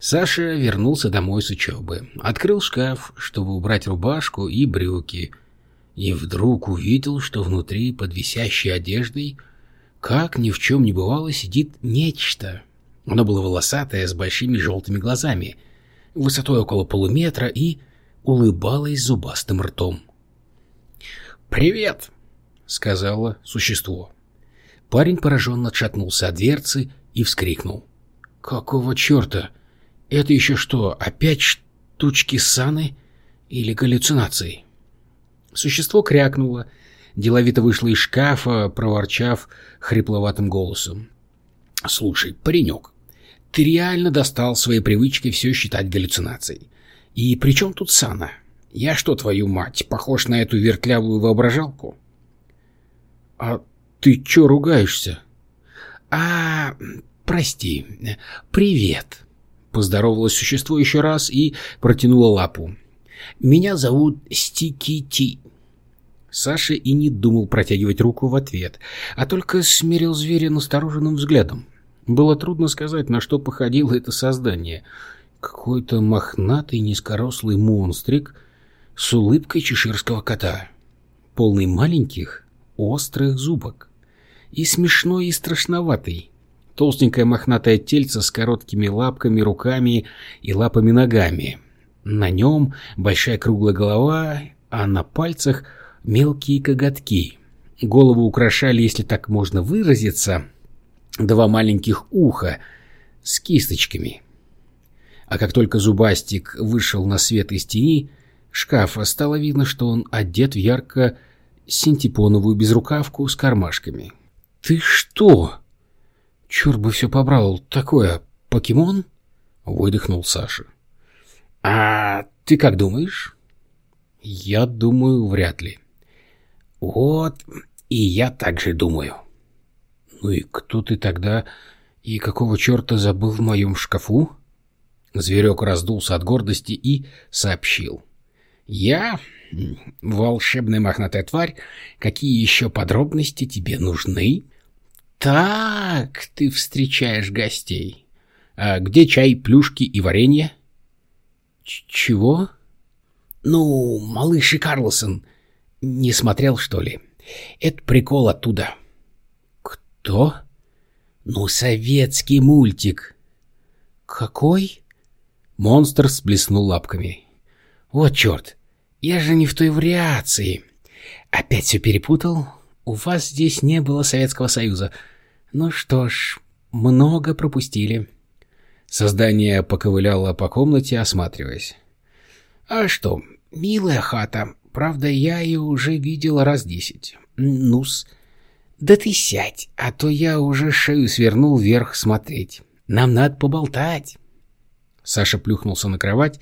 Саша вернулся домой с учебы, открыл шкаф, чтобы убрать рубашку и брюки, и вдруг увидел, что внутри, под висящей одеждой, как ни в чем не бывало, сидит нечто. Оно было волосатое, с большими желтыми глазами, высотой около полуметра и улыбалось зубастым ртом. «Привет!» — сказала существо. Парень пораженно отшатнулся от дверцы и вскрикнул. «Какого черта? Это еще что, опять штучки саны или галлюцинации?» Существо крякнуло, деловито вышло из шкафа, проворчав хрипловатым голосом. «Слушай, паренек, ты реально достал своей привычкой все считать галлюцинацией. И при чем тут Сана? Я что, твою мать, похож на эту вертлявую воображалку? А ты чё ругаешься? А, прости. Привет. Поздоровалось существо еще раз и протянуло лапу. Меня зовут Стики Ти. Саша и не думал протягивать руку в ответ, а только смерил зверя настороженным взглядом. Было трудно сказать, на что походило это создание. Какой-то мохнатый низкорослый монстрик с улыбкой чеширского кота, полный маленьких острых зубок, и смешной и страшноватый. Толстенькое мохнатое тельце с короткими лапками, руками и лапами-ногами. На нем большая круглая голова, а на пальцах мелкие коготки. Голову украшали, если так можно выразиться, два маленьких уха с кисточками. А как только Зубастик вышел на свет из тени шкафа, стало видно, что он одет в ярко-синтепоновую безрукавку с кармашками. «Ты что? Черт бы все побрал. Такое покемон?» — выдохнул Саша. «А ты как думаешь?» «Я думаю, вряд ли». «Вот и я так же думаю». «Ну и кто ты тогда и какого черта забыл в моем шкафу?» Зверек раздулся от гордости и сообщил. «Я волшебная мохнатая тварь. Какие еще подробности тебе нужны?» «Так ты встречаешь гостей. А где чай, плюшки и варенье?» Ч «Чего?» «Ну, малыш и Карлсон. Не смотрел, что ли? Это прикол оттуда». «Кто?» «Ну, советский мультик». «Какой?» Монстр сблеснул лапками. «Вот черт! Я же не в той вариации. Опять все перепутал? У вас здесь не было Советского Союза. Ну что ж, много пропустили». Создание поковыляло по комнате, осматриваясь. «А что, милая хата. Правда, я ее уже видел раз десять. Ну-с. Да ты сядь, а то я уже шею свернул вверх смотреть. Нам надо поболтать». Саша плюхнулся на кровать,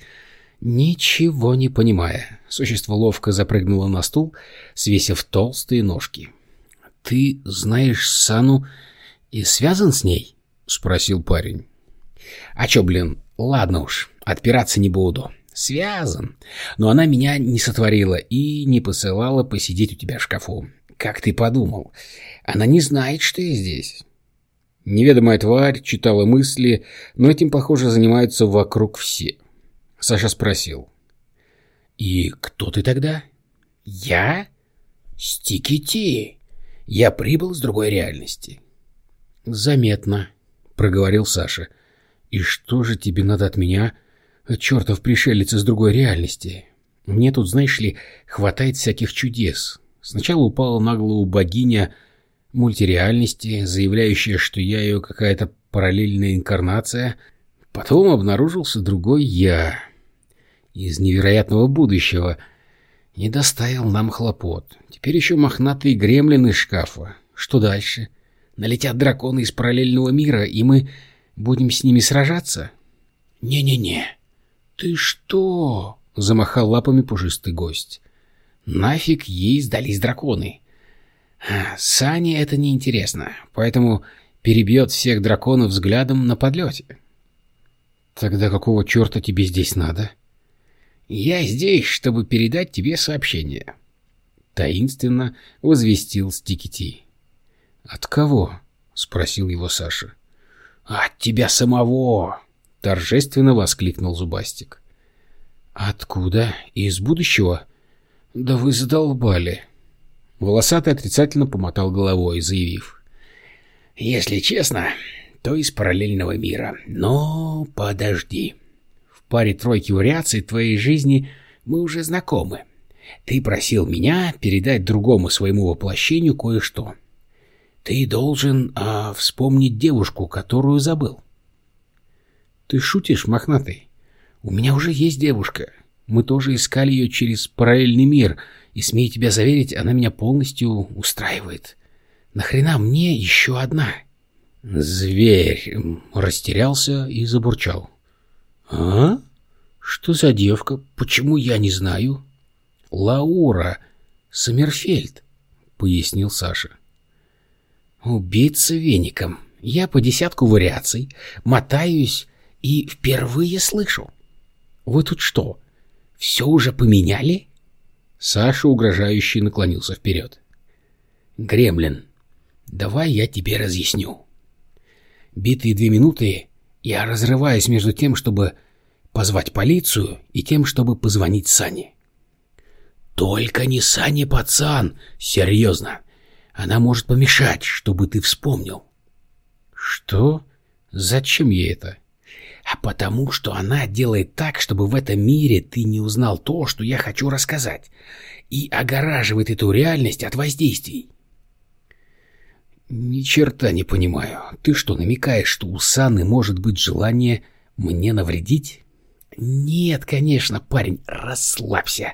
ничего не понимая. Существо ловко запрыгнуло на стул, свесив толстые ножки. «Ты знаешь Сану и связан с ней?» — спросил парень. «А чё, блин, ладно уж, отпираться не буду. Связан. Но она меня не сотворила и не посылала посидеть у тебя в шкафу. Как ты подумал? Она не знает, что я здесь. Неведомая тварь читала мысли, но этим, похоже, занимаются вокруг все. Саша спросил. «И кто ты тогда?» «Я? Стикити. Я прибыл с другой реальности». «Заметно», — проговорил Саша. «И что же тебе надо от меня, чертов пришелец из другой реальности? Мне тут, знаешь ли, хватает всяких чудес. Сначала упала на голову богиня мультиреальности, заявляющая, что я ее какая-то параллельная инкарнация. Потом обнаружился другой я из невероятного будущего. Не доставил нам хлопот. Теперь еще мохнатые гремлины из шкафа. Что дальше? Налетят драконы из параллельного мира, и мы будем с ними сражаться? Не-не-не. Ты что? Замахал лапами пушистый гость. Нафиг ей сдались драконы. Сане это не интересно, поэтому перебьет всех драконов взглядом на подлете. Тогда какого черта тебе здесь надо? Я здесь, чтобы передать тебе сообщение. Таинственно возвестил Стикити. От кого? Спросил его Саша. От тебя самого. — торжественно воскликнул Зубастик. «Откуда? Из будущего? Да вы задолбали!» Волосатый отрицательно помотал головой, заявив. «Если честно, то из параллельного мира. Но подожди. Паре тройки вариаций твоей жизни мы уже знакомы. Ты просил меня передать другому своему воплощению кое-что. Ты должен а, вспомнить девушку, которую забыл. Ты шутишь, мохнатый? У меня уже есть девушка. Мы тоже искали ее через параллельный мир, и, смею тебя заверить, она меня полностью устраивает. Нахрена мне еще одна? Зверь растерялся и забурчал. А? Что за девка? Почему я не знаю? Лаура Саммерфельд, пояснил Саша. Убийца веником. Я по десятку вариаций мотаюсь и впервые слышу. Вы тут что, все уже поменяли? Саша угрожающе наклонился вперед. Гремлин, давай я тебе разъясню. Битые две минуты я разрываюсь между тем, чтобы позвать полицию, и тем, чтобы позвонить Сане. Только не Сане, пацан, серьезно. Она может помешать, чтобы ты вспомнил. Что? Зачем ей это? А потому, что она делает так, чтобы в этом мире ты не узнал то, что я хочу рассказать, и огораживает эту реальность от воздействий. Ни черта не понимаю. Ты что, намекаешь, что у Саны может быть желание мне навредить? Нет, конечно, парень, расслабься.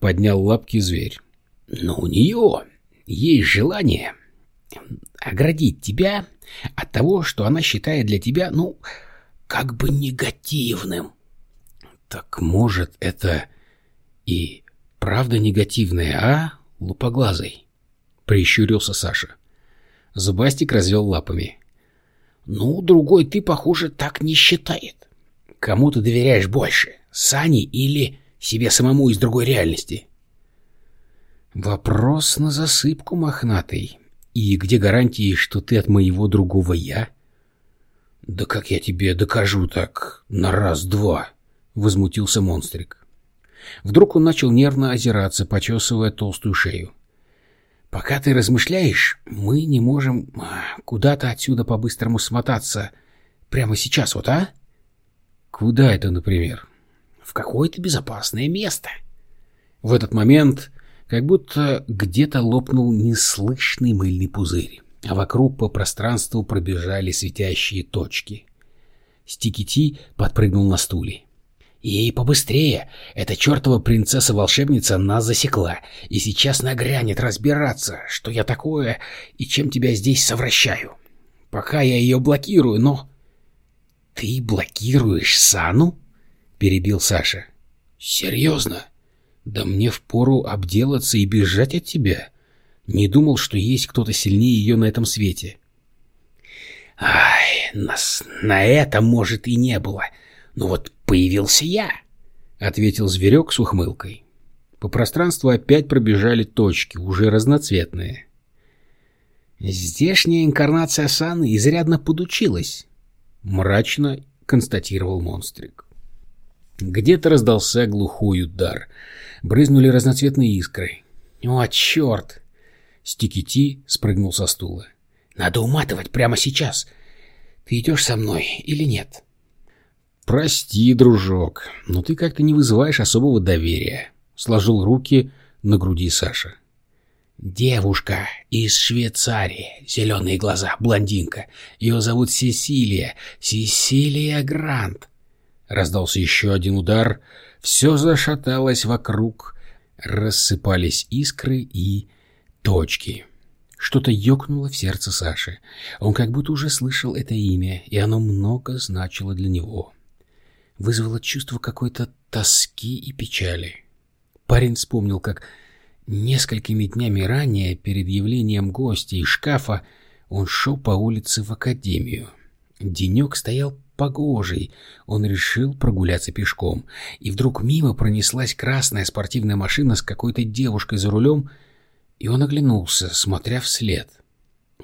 Поднял лапки зверь. Но у нее есть желание оградить тебя от того, что она считает для тебя, ну, как бы негативным. Так может, это и правда негативное, а, лупоглазый? Прищурился Саша. Зубастик развел лапами. Ну, другой ты, похоже, так не считает. Кому ты доверяешь больше, Сане или себе самому из другой реальности? Вопрос на засыпку, мохнатый. И где гарантии, что ты от моего другого «я»? Да как я тебе докажу так на раз-два? Возмутился монстрик. Вдруг он начал нервно озираться, почесывая толстую шею. Пока ты размышляешь, мы не можем а, куда-то отсюда по-быстрому смотаться. Прямо сейчас вот, а? Куда это, например? В какое-то безопасное место. В этот момент как будто где-то лопнул неслышный мыльный пузырь, а вокруг по пространству пробежали светящие точки. Стикити подпрыгнул на стуле. И побыстрее! Эта чертова принцесса-волшебница нас засекла, и сейчас нагрянет разбираться, что я такое и чем тебя здесь совращаю. Пока я ее блокирую, но... — Ты блокируешь Сану? — перебил Саша. — Серьезно? Да мне впору обделаться и бежать от тебя. Не думал, что есть кто-то сильнее ее на этом свете. Ай, нас на это, может, и не было. Но вот появился я, — ответил зверек с ухмылкой. По пространству опять пробежали точки, уже разноцветные. Здешняя инкарнация Саны изрядно подучилась, — мрачно констатировал монстрик. Где-то раздался глухой удар — брызнули разноцветные искры. «О, черт!» Стикити спрыгнул со стула. «Надо уматывать прямо сейчас. Ты идешь со мной или нет?» «Прости, дружок, но ты как-то не вызываешь особого доверия», — сложил руки на груди Саша. «Девушка из Швейцарии, зеленые глаза, блондинка. Ее зовут Сесилия, Сесилия Грант». Раздался еще один удар, все зашаталось вокруг, рассыпались искры и точки. Что-то ёкнуло в сердце Саши. Он как будто уже слышал это имя, и оно много значило для него. Вызвало чувство какой-то тоски и печали. Парень вспомнил, как несколькими днями ранее, перед явлением гостя из шкафа, он шел по улице в академию. Денек стоял погожий, он решил прогуляться пешком, и вдруг мимо пронеслась красная спортивная машина с какой-то девушкой за рулем, и он оглянулся, смотря вслед.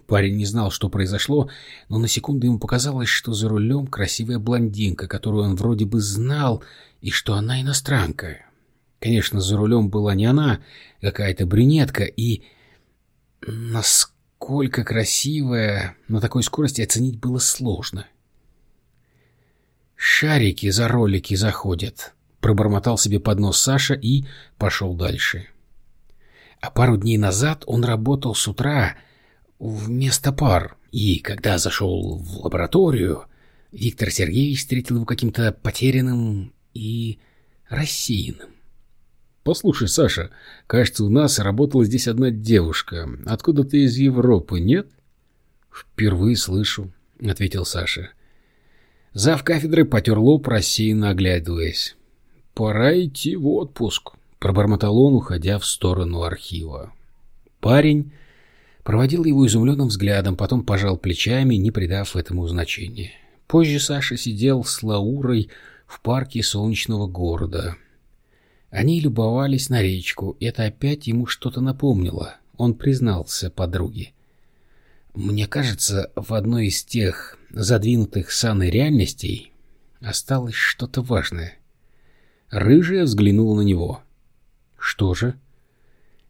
Парень не знал, что произошло, но на секунду ему показалось, что за рулем красивая блондинка, которую он вроде бы знал, и что она иностранка. Конечно, за рулем была не она, какая-то брюнетка, и... Насколько красивая, на такой скорости оценить было сложно. «Шарики за ролики заходят», — пробормотал себе под нос Саша и пошел дальше. А пару дней назад он работал с утра вместо пар, и когда зашел в лабораторию, Виктор Сергеевич встретил его каким-то потерянным и рассеянным. «Послушай, Саша, кажется, у нас работала здесь одна девушка. Откуда ты из Европы, нет?» «Впервые слышу», — ответил Саша. Зав кафедры потер лоб, рассеянно оглядываясь. «Пора идти в отпуск», — пробормотал он, уходя в сторону архива. Парень проводил его изумленным взглядом, потом пожал плечами, не придав этому значения. Позже Саша сидел с Лаурой в парке солнечного города. Они любовались на речку, это опять ему что-то напомнило. Он признался подруге. «Мне кажется, в одной из тех задвинутых саной реальностей осталось что-то важное». Рыжая взглянула на него. «Что же?»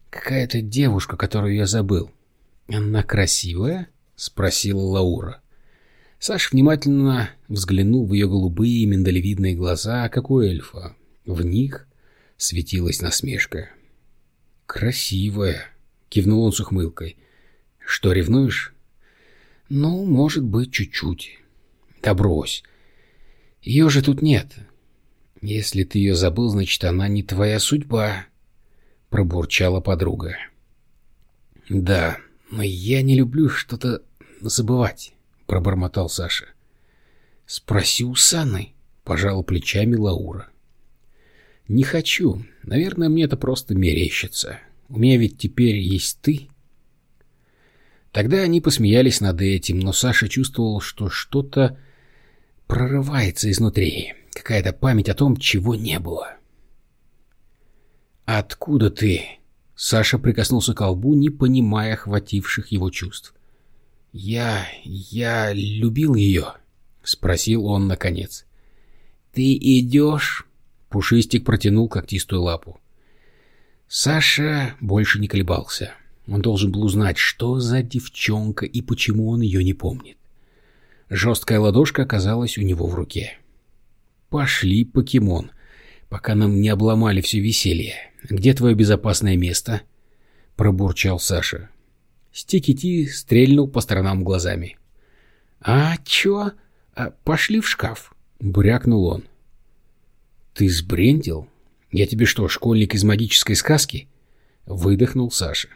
«Какая-то девушка, которую я забыл». «Она красивая?» — спросила Лаура. Саша внимательно взглянул в ее голубые миндалевидные глаза, как у эльфа. В них светилась насмешка. «Красивая», — кивнул он с ухмылкой. «Что, ревнуешь?» «Ну, может быть, чуть-чуть». «Да брось. Ее же тут нет. Если ты ее забыл, значит, она не твоя судьба», — пробурчала подруга. «Да, я не люблю что-то забывать», — пробормотал Саша. «Спроси у Саны», — пожала плечами Лаура. «Не хочу. Наверное, мне это просто мерещится. У меня ведь теперь есть ты». Тогда они посмеялись над этим, но Саша чувствовал, что что-то прорывается изнутри. Какая-то память о том, чего не было. «Откуда ты?» Саша прикоснулся к колбу, не понимая охвативших его чувств. «Я... я любил ее?» — спросил он наконец. «Ты идешь?» — Пушистик протянул когтистую лапу. Саша больше не колебался. Он должен был узнать, что за девчонка и почему он ее не помнит. Жесткая ладошка оказалась у него в руке. «Пошли, покемон, пока нам не обломали все веселье. Где твое безопасное место?» — пробурчал Саша. Стикити стрельнул по сторонам глазами. «А чё? А, пошли в шкаф!» — брякнул он. «Ты сбрендил? Я тебе что, школьник из магической сказки?» — выдохнул Саша.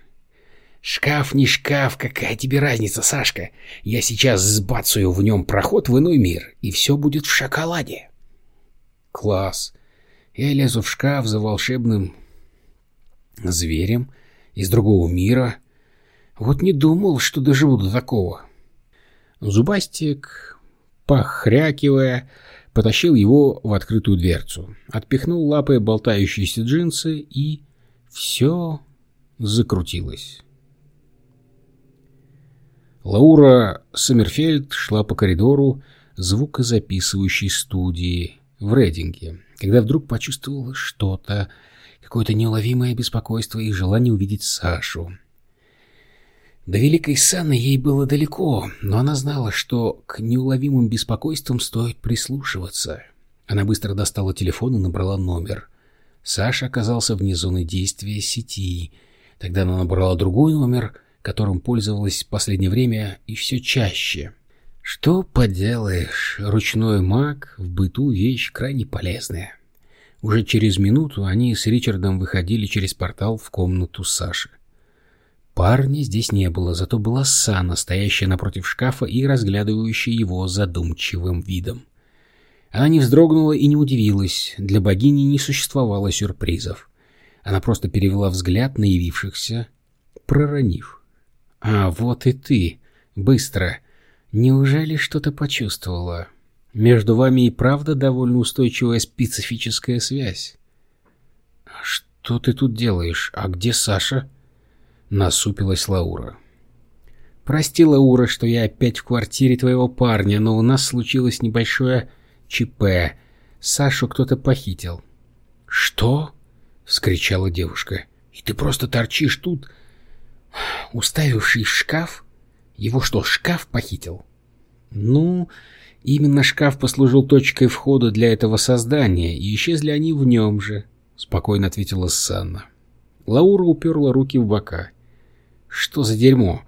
«Шкаф не шкаф, какая тебе разница, Сашка? Я сейчас сбацаю в нем проход в иной мир, и все будет в шоколаде». «Класс. Я лезу в шкаф за волшебным зверем из другого мира. Вот не думал, что доживу до такого». Зубастик, похрякивая, потащил его в открытую дверцу, отпихнул лапой болтающиеся джинсы, и все закрутилось. Лаура Сомерфельд шла по коридору звукозаписывающей студии в Рейдинге, когда вдруг почувствовала что-то, какое-то неуловимое беспокойство и желание увидеть Сашу. До Великой Саны ей было далеко, но она знала, что к неуловимым беспокойствам стоит прислушиваться. Она быстро достала телефон и набрала номер. Саша оказался вне зоны действия сети. Тогда она набрала другой номер — которым пользовалась в последнее время и все чаще. Что поделаешь, ручной маг в быту вещь крайне полезная. Уже через минуту они с Ричардом выходили через портал в комнату Саши. Парня здесь не было, зато была Сана, стоящая напротив шкафа и разглядывающая его задумчивым видом. Она не вздрогнула и не удивилась, для богини не существовало сюрпризов. Она просто перевела взгляд на явившихся, проронив. «А, вот и ты. Быстро. Неужели что-то почувствовала? Между вами и правда довольно устойчивая специфическая связь». «Что ты тут делаешь? А где Саша?» Насупилась Лаура. Прости, Лаура, что я опять в квартире твоего парня, но у нас случилось небольшое ЧП. Сашу кто-то похитил. Что? вскричала девушка. И ты просто торчишь тут, уставившись в шкаф? Его что, шкаф похитил? Ну, именно шкаф послужил точкой входа для этого создания, и исчезли они в нем же, спокойно ответила Санна. Лаура уперла руки в бока. Что за дерьмо?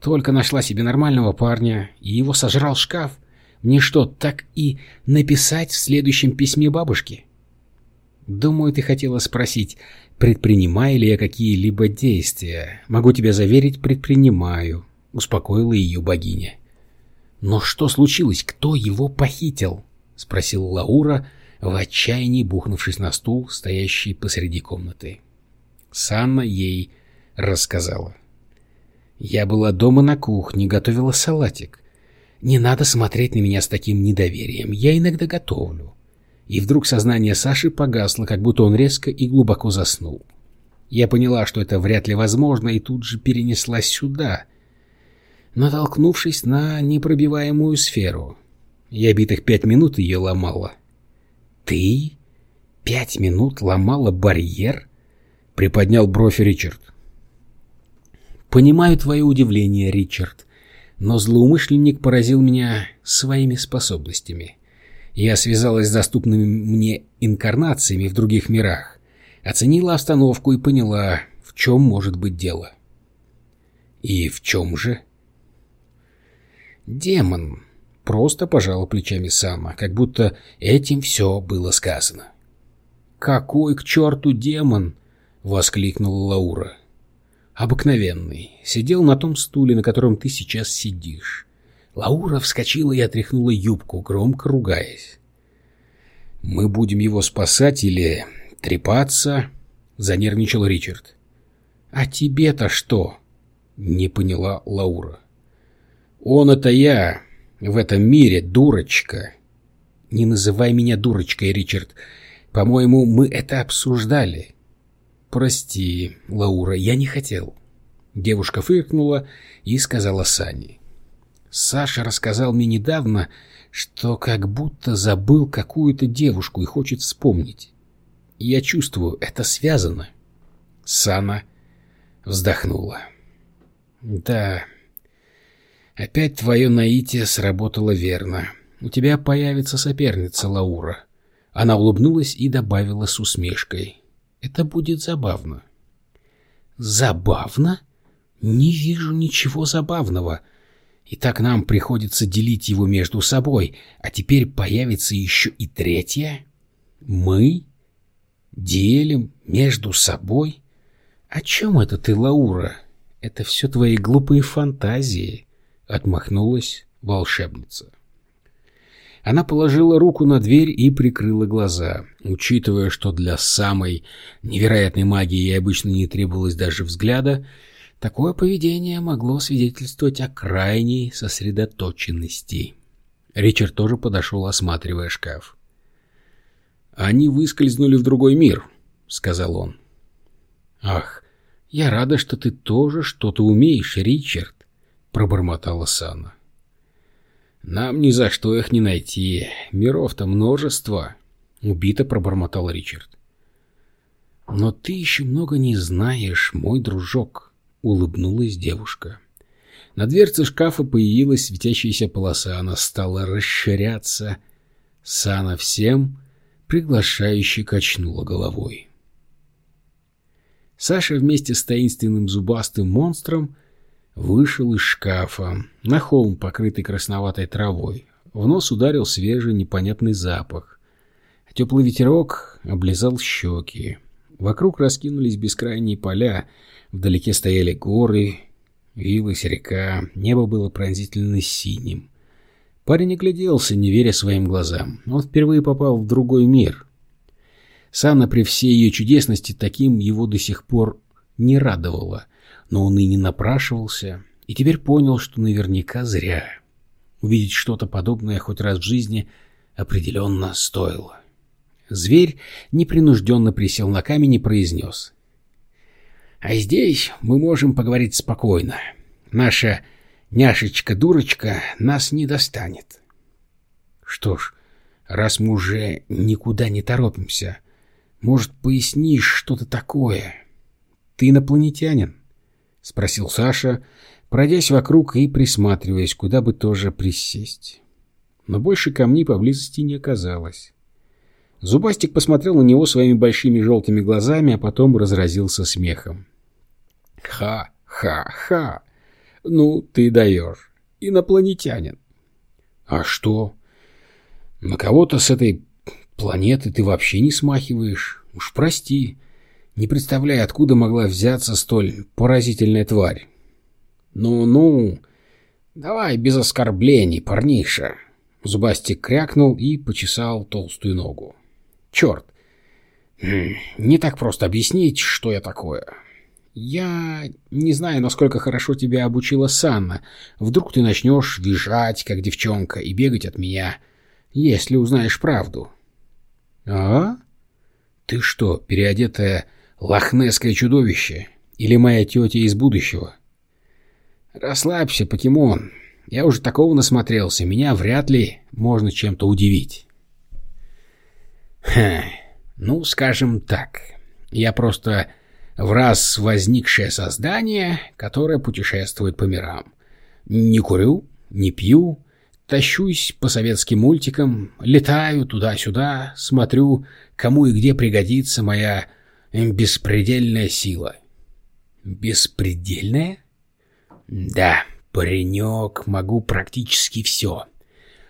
Только нашла себе нормального парня, и его сожрал шкаф. Мне что, так и написать в следующем письме бабушке? Думаю, ты хотела спросить, предпринимаю ли я какие-либо действия. Могу тебя заверить, предпринимаю, успокоила ее богиня. Но что случилось? Кто его похитил? спросила Лаура, в отчаянии бухнувшись на стул, стоящий посреди комнаты. Санна ей рассказала. Я была дома на кухне, готовила салатик. Не надо смотреть на меня с таким недоверием, я иногда готовлю. И вдруг сознание Саши погасло, как будто он резко и глубоко заснул. Я поняла, что это вряд ли возможно, и тут же перенеслась сюда, натолкнувшись на непробиваемую сферу. Я битых пять минут ее ломала. «Ты? Пять минут ломала барьер?» — приподнял бровь Ричард. «Понимаю твое удивление, Ричард, но злоумышленник поразил меня своими способностями. Я связалась с доступными мне инкарнациями в других мирах, оценила обстановку и поняла, в чем может быть дело». «И в чем же?» «Демон», — просто пожала плечами Сама, как будто этим все было сказано. «Какой к черту демон?» — воскликнула Лаура обыкновенный, сидел на том стуле, на котором ты сейчас сидишь. Лаура вскочила и отряхнула юбку, громко ругаясь. «Мы будем его спасать или трепаться?» — занервничал Ричард. «А тебе-то что?» — не поняла Лаура. «Он — это я в этом мире, дурочка!» «Не называй меня дурочкой, Ричард. По-моему, мы это обсуждали». «Прости, Лаура, я не хотел». Девушка фыркнула и сказала Сане. «Саша рассказал мне недавно, что как будто забыл какую-то девушку и хочет вспомнить. Я чувствую, это связано». Сана вздохнула. «Да, опять твое наитие сработало верно. У тебя появится соперница Лаура». Она улыбнулась и добавила с усмешкой. Это будет забавно. Забавно? Не вижу ничего забавного. И так нам приходится делить его между собой, а теперь появится еще и третья? Мы? Делим между собой? О чем это ты, Лаура? Это все твои глупые фантазии, — отмахнулась волшебница. Она положила руку на дверь и прикрыла глаза. Учитывая, что для самой невероятной магии ей обычно не требовалось даже взгляда, такое поведение могло свидетельствовать о крайней сосредоточенности. Ричард тоже подошел, осматривая шкаф. «Они выскользнули в другой мир», — сказал он. «Ах, я рада, что ты тоже что-то умеешь, Ричард», — пробормотала Сана. «Нам ни за что их не найти. Миров-то множество», — убито пробормотал Ричард. «Но ты еще много не знаешь, мой дружок», — улыбнулась девушка. На дверце шкафа появилась светящаяся полоса, она стала расширяться. Сана всем приглашающе качнула головой. Саша вместе с таинственным зубастым монстром вышел из шкафа на холм, покрытый красноватой травой. В нос ударил свежий непонятный запах. Теплый ветерок облизал щеки. Вокруг раскинулись бескрайние поля, вдалеке стояли горы, вилась река, небо было пронзительно синим. Парень огляделся, не веря своим глазам. Он впервые попал в другой мир. Санна при всей ее чудесности таким его до сих пор не радовало — но он и не напрашивался, и теперь понял, что наверняка зря. Увидеть что-то подобное хоть раз в жизни определенно стоило. Зверь непринужденно присел на камень и произнес. «А здесь мы можем поговорить спокойно. Наша няшечка-дурочка нас не достанет. Что ж, раз мы уже никуда не торопимся, может, пояснишь что-то такое? Ты инопланетянин? — спросил Саша, пройдясь вокруг и присматриваясь, куда бы тоже присесть. Но больше камней поблизости не оказалось. Зубастик посмотрел на него своими большими желтыми глазами, а потом разразился смехом. «Ха-ха-ха! Ну, ты даешь! Инопланетянин!» «А что? На кого-то с этой планеты ты вообще не смахиваешь. Уж прости, не представляю, откуда могла взяться столь поразительная тварь». «Ну-ну, давай без оскорблений, парниша!» Зубастик крякнул и почесал толстую ногу. Черт. Не так просто объяснить, что я такое. Я не знаю, насколько хорошо тебя обучила Санна. Вдруг ты начнешь визжать, как девчонка, и бегать от меня, если узнаешь правду. А? Ты что, переодетое лохнесское чудовище? Или моя тетя из будущего? Расслабься, покемон. Я уже такого насмотрелся. Меня вряд ли можно чем-то удивить. Ха, ну, скажем так, я просто в раз возникшее создание, которое путешествует по мирам. Не курю, не пью, тащусь по советским мультикам, летаю туда-сюда, смотрю, кому и где пригодится моя беспредельная сила. Беспредельная? Да, паренек, могу практически все.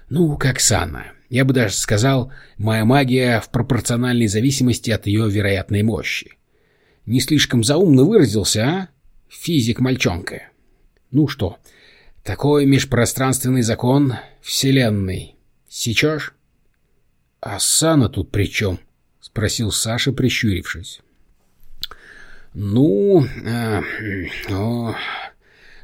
Ну, как Санна. Я бы даже сказал, моя магия в пропорциональной зависимости от ее вероятной мощи. Не слишком заумно выразился, а? Физик-мальчонка. Ну что, такой межпространственный закон Вселенной. Сечешь? А Сана тут при чем? Спросил Саша, прищурившись. Ну, э, о,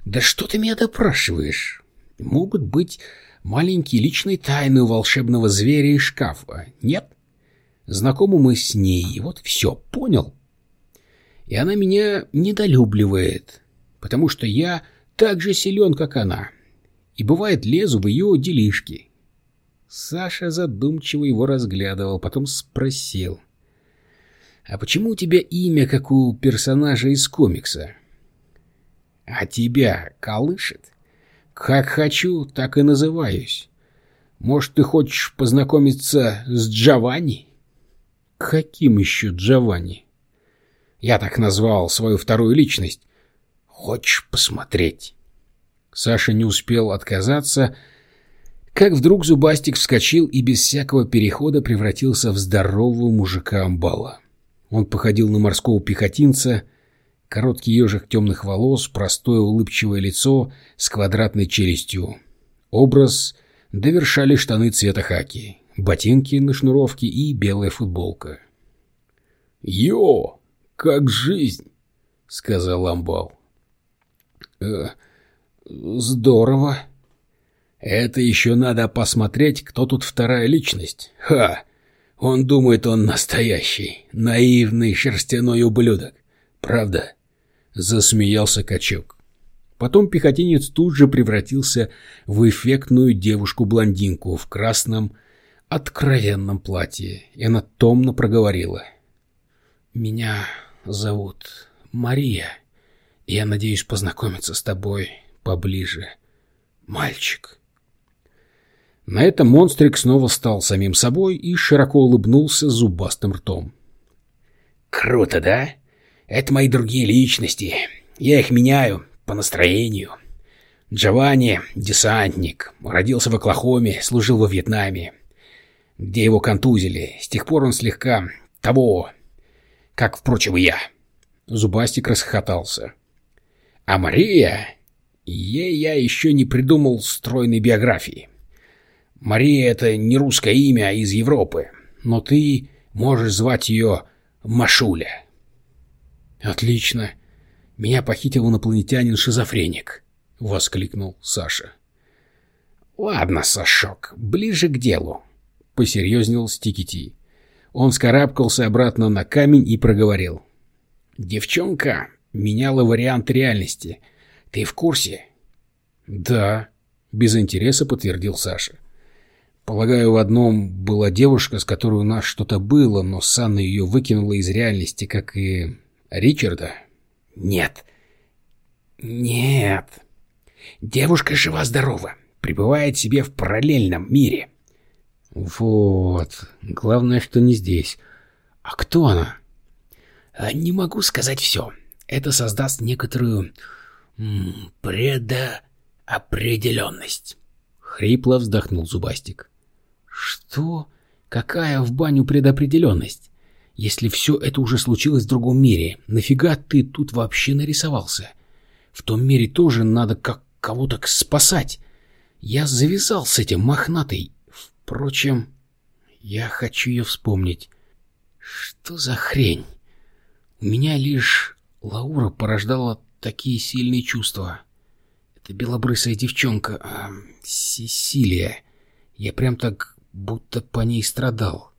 да что ты меня допрашиваешь? Могут быть маленькие личные тайны у волшебного зверя из шкафа, нет? Знакомы мы с ней, вот все, понял? И она меня недолюбливает, потому что я так же силен, как она, и бывает лезу в ее делишки. Саша задумчиво его разглядывал, потом спросил. «А почему у тебя имя, как у персонажа из комикса?» «А тебя колышет?» Как хочу, так и называюсь. Может, ты хочешь познакомиться с Джованни? Каким еще Джованни? Я так назвал свою вторую личность. Хочешь посмотреть? Саша не успел отказаться, как вдруг Зубастик вскочил и без всякого перехода превратился в здорового мужика амбала. Он походил на морского пехотинца, Короткий ежик темных волос, простое улыбчивое лицо с квадратной челюстью. Образ довершали штаны цвета хаки, ботинки на шнуровке и белая футболка. «Йо, как жизнь!» — сказал Амбал. «Э, «Здорово. Это еще надо посмотреть, кто тут вторая личность. Ха! Он думает, он настоящий, наивный шерстяной ублюдок. Правда?» — засмеялся качок. Потом пехотинец тут же превратился в эффектную девушку-блондинку в красном откровенном платье, и она томно проговорила. «Меня зовут Мария, я надеюсь познакомиться с тобой поближе, мальчик». На этом монстрик снова стал самим собой и широко улыбнулся зубастым ртом. «Круто, да?» Это мои другие личности. Я их меняю по настроению. Джованни — десантник. Родился в Оклахоме, служил во Вьетнаме, где его контузили. С тех пор он слегка того, как, впрочем, и я. Зубастик расхохотался. А Мария... Ей я еще не придумал стройной биографии. Мария — это не русское имя, а из Европы. Но ты можешь звать ее Машуля. «Отлично. Меня похитил инопланетянин-шизофреник», — воскликнул Саша. «Ладно, Сашок, ближе к делу», — посерьезнел Стикити. Он скарабкался обратно на камень и проговорил. «Девчонка меняла вариант реальности. Ты в курсе?» Да, без интереса подтвердил Саша. Полагаю, в одном была девушка, с которой у нас что-то было, но Санна ее выкинула из реальности, как и Ричарда. Нет. Нет. Девушка жива-здорова, пребывает себе в параллельном мире. Вот. Главное, что не здесь. А кто она? А не могу сказать все. Это создаст некоторую предоопределенность. Хрипло вздохнул Зубастик. Что? Какая в баню предопределенность? Если все это уже случилось в другом мире, нафига ты тут вообще нарисовался? В том мире тоже надо как кого-то спасать. Я завязал с этим мохнатой. Впрочем, я хочу ее вспомнить. Что за хрень? У меня лишь Лаура порождала такие сильные чувства. Это белобрысая девчонка, а, Сесилия. Я прям так будто по ней страдал.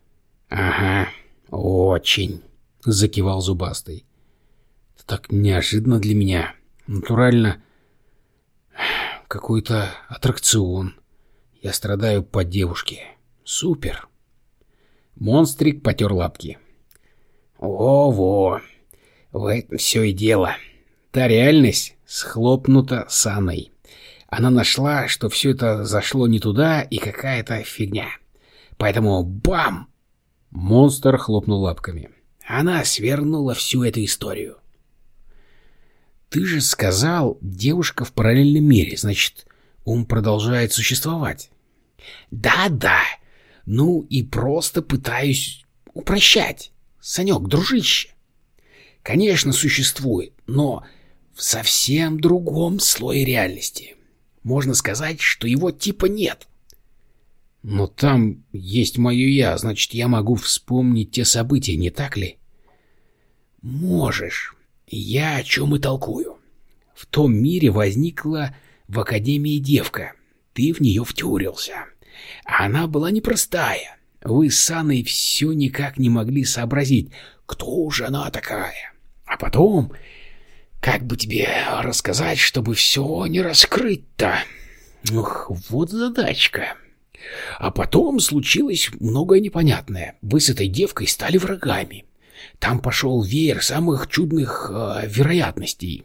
— Ага, очень, — закивал Зубастый. — Так неожиданно для меня. Натурально какой-то аттракцион. Я страдаю по девушке. Супер. Монстрик потер лапки. Во-во, в этом все и дело. Та реальность схлопнута Саной. Она нашла, что все это зашло не туда и какая-то фигня. Поэтому бам! Монстр хлопнул лапками. Она свернула всю эту историю. Ты же сказал, девушка в параллельном мире, значит, он продолжает существовать. Да-да. Ну и просто пытаюсь упрощать. Санек, дружище. Конечно, существует, но в совсем другом слое реальности. Можно сказать, что его типа нет. Но там есть мое «я», значит, я могу вспомнить те события, не так ли? Можешь. Я о чем и толкую. В том мире возникла в Академии девка. Ты в нее втюрился. Она была непростая. Вы с Анной все никак не могли сообразить, кто же она такая. А потом, как бы тебе рассказать, чтобы все не раскрыть-то? Ух, вот задачка. А потом случилось многое непонятное. Вы с этой девкой стали врагами. Там пошел веер самых чудных э, вероятностей.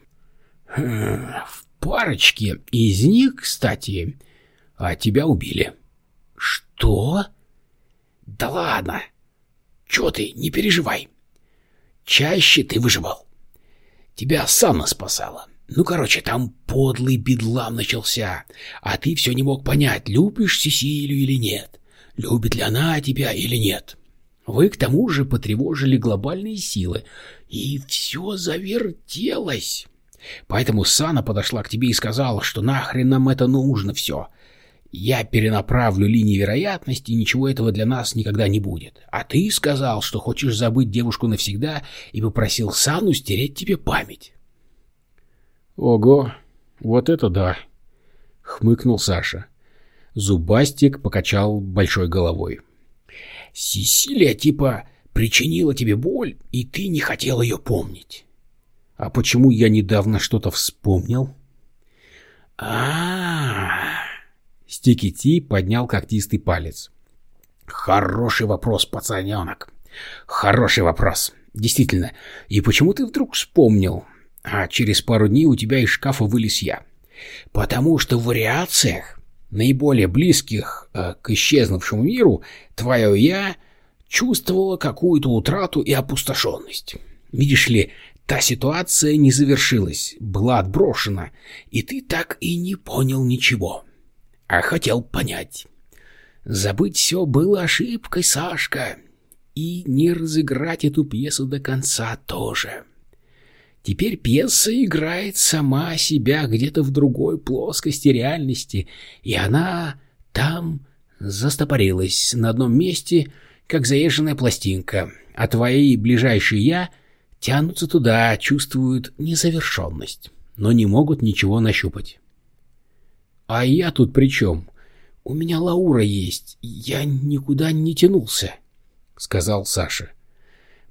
Хм, в парочке из них, кстати, а тебя убили. Что? Да ладно. Чё ты, не переживай. Чаще ты выживал. Тебя Санна спасала. Ну, короче, там подлый бедлам начался, а ты все не мог понять, любишь Сесилию или нет, любит ли она тебя или нет. Вы к тому же потревожили глобальные силы, и все завертелось. Поэтому Сана подошла к тебе и сказала, что нахрен нам это нужно все. Я перенаправлю линии вероятности, и ничего этого для нас никогда не будет. А ты сказал, что хочешь забыть девушку навсегда, и попросил Сану стереть тебе память. Ого, вот это да, хмыкнул Саша. Зубастик покачал большой головой. Сесилия типа причинила тебе боль, и ты не хотел ее помнить. А почему я недавно что-то вспомнил? А-а-а! Стикити поднял когтистый палец. Хороший вопрос, пацаненок. Хороший вопрос. Действительно. И почему ты вдруг вспомнил? А через пару дней у тебя из шкафа вылез я. Потому что в вариациях, наиболее близких э, к исчезнувшему миру, твое «я» чувствовало какую-то утрату и опустошенность. Видишь ли, Та ситуация не завершилась, была отброшена, и ты так и не понял ничего. А хотел понять. Забыть все было ошибкой, Сашка, и не разыграть эту пьесу до конца тоже. Теперь пьеса играет сама себя где-то в другой плоскости реальности, и она там застопорилась на одном месте, как заезженная пластинка, а твои ближайшие «я» — тянутся туда, чувствуют незавершенность, но не могут ничего нащупать. «А я тут при чем? У меня Лаура есть, я никуда не тянулся», — сказал Саша.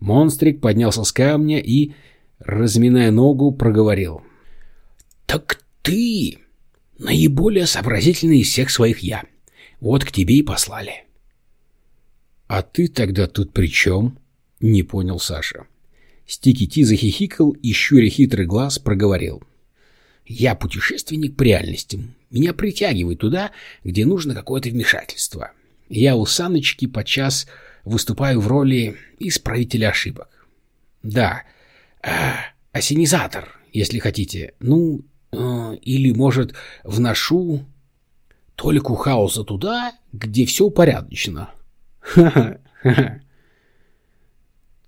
Монстрик поднялся с камня и, разминая ногу, проговорил. «Так ты Наиболее сообразительный из всех своих я. Вот к тебе и послали. — А ты тогда тут при чем? — не понял Саша. Стикити захихикал и, щуря хитрый глаз, проговорил. — Я путешественник по реальностям. Меня притягивает туда, где нужно какое-то вмешательство. Я у Саночки подчас выступаю в роли исправителя ошибок. Да, э, осенизатор, если хотите. Ну, э, или, может, вношу толику хаоса туда, где все упорядочено.